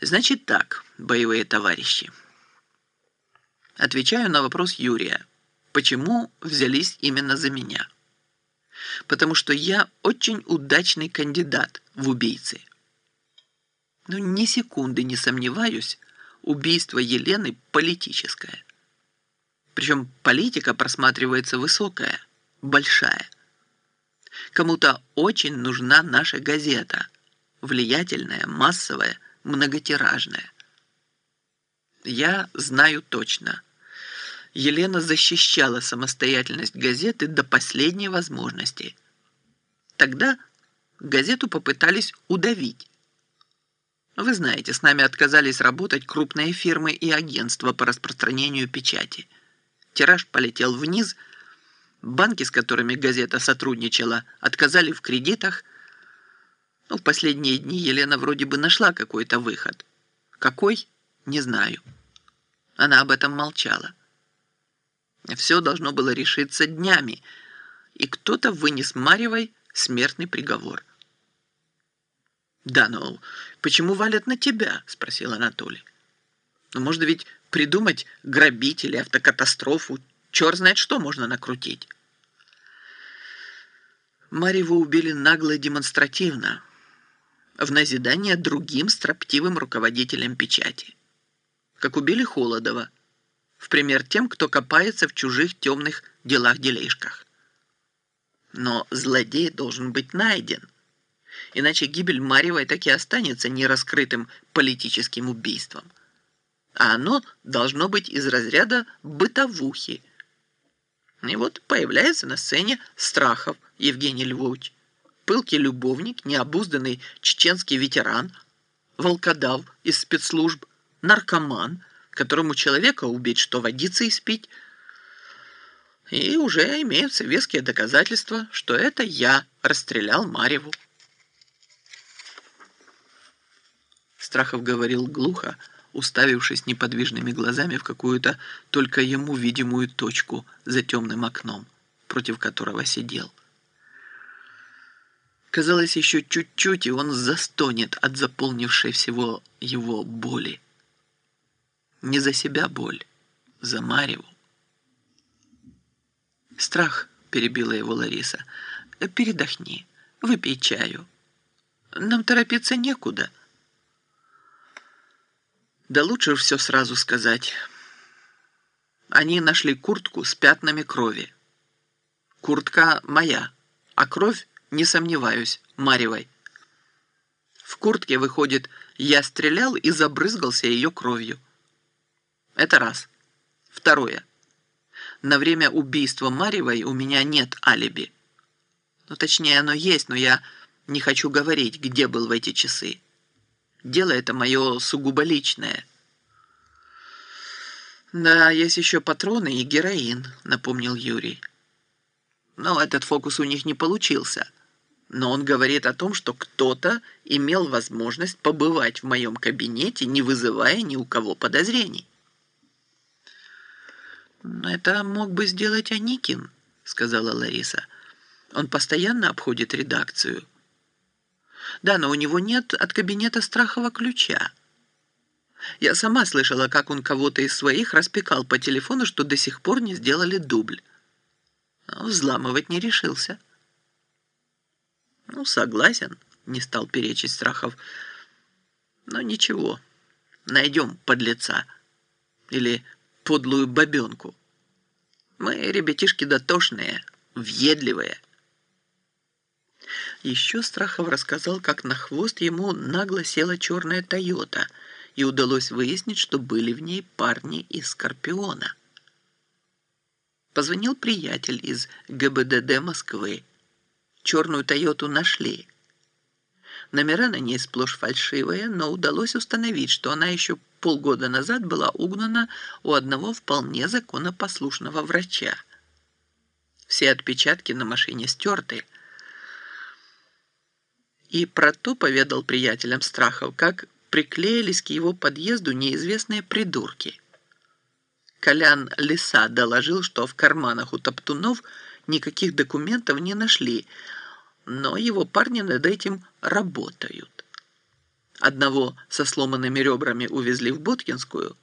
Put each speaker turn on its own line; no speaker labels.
Значит так, боевые товарищи. Отвечаю на вопрос Юрия. Почему взялись именно за меня? Потому что я очень удачный кандидат в убийцы. Ну, ни секунды не сомневаюсь, убийство Елены политическое. Причем политика просматривается высокая, большая. Кому-то очень нужна наша газета. Влиятельная, массовая, многотиражная. Я знаю точно. Елена защищала самостоятельность газеты до последней возможности. Тогда газету попытались удавить. Вы знаете, с нами отказались работать крупные фирмы и агентства по распространению печати. Тираж полетел вниз, банки, с которыми газета сотрудничала, отказали в кредитах. Ну, в последние дни Елена вроде бы нашла какой-то выход. Какой? Не знаю. Она об этом молчала. Все должно было решиться днями, и кто-то вынес Марьевой смертный приговор. «Да, но почему валят на тебя?» – спросил Анатолий. «Ну, можно ведь придумать грабителя, автокатастрофу, черт знает что можно накрутить». Марьеву убили нагло и демонстративно, в назидание другим строптивым руководителям печати. Как убили Холодова, в пример тем, кто копается в чужих темных делах-делишках. Но злодей должен быть найден, иначе гибель Марьевой так и останется нераскрытым политическим убийством. А оно должно быть из разряда бытовухи. И вот появляется на сцене Страхов Евгений Львович, пылкий любовник, необузданный чеченский ветеран, волкодав из спецслужб, наркоман, которому человека убить, что водиться и спить. И уже имеются веские доказательства, что это я расстрелял Марьеву. Страхов говорил глухо, уставившись неподвижными глазами в какую-то только ему видимую точку за темным окном, против которого сидел. Казалось, еще чуть-чуть, и он застонет от заполнившей всего его боли. Не за себя боль, за Марьеву. «Страх», — перебила его Лариса, — «передохни, выпей чаю. Нам торопиться некуда». Да лучше все сразу сказать. Они нашли куртку с пятнами крови. Куртка моя, а кровь, не сомневаюсь, Маревой. В куртке, выходит, я стрелял и забрызгался ее кровью. Это раз. Второе. На время убийства Маревой у меня нет алиби. Ну, точнее, оно есть, но я не хочу говорить, где был в эти часы. Дело это мое сугубо личное. Да, есть еще патроны и героин, напомнил Юрий. Но этот фокус у них не получился. Но он говорит о том, что кто-то имел возможность побывать в моем кабинете, не вызывая ни у кого подозрений. «Это мог бы сделать Аникин», — сказала Лариса. «Он постоянно обходит редакцию». Да, но у него нет от кабинета Страхова ключа. Я сама слышала, как он кого-то из своих распекал по телефону, что до сих пор не сделали дубль. Взламывать не решился. Ну, согласен, не стал перечить Страхов. Но ничего, найдем подлеца. Или подлую бабенку. Мы ребятишки дотошные, въедливые. Еще Страхов рассказал, как на хвост ему нагло села черная «Тойота», и удалось выяснить, что были в ней парни из «Скорпиона». Позвонил приятель из ГБДД Москвы. Черную «Тойоту» нашли. Номера на ней сплошь фальшивые, но удалось установить, что она еще полгода назад была угнана у одного вполне законопослушного врача. Все отпечатки на машине стерты – и про то поведал приятелям Страхов, как приклеились к его подъезду неизвестные придурки. Колян Лиса доложил, что в карманах у Топтунов никаких документов не нашли, но его парни над этим работают. Одного со сломанными ребрами увезли в Боткинскую,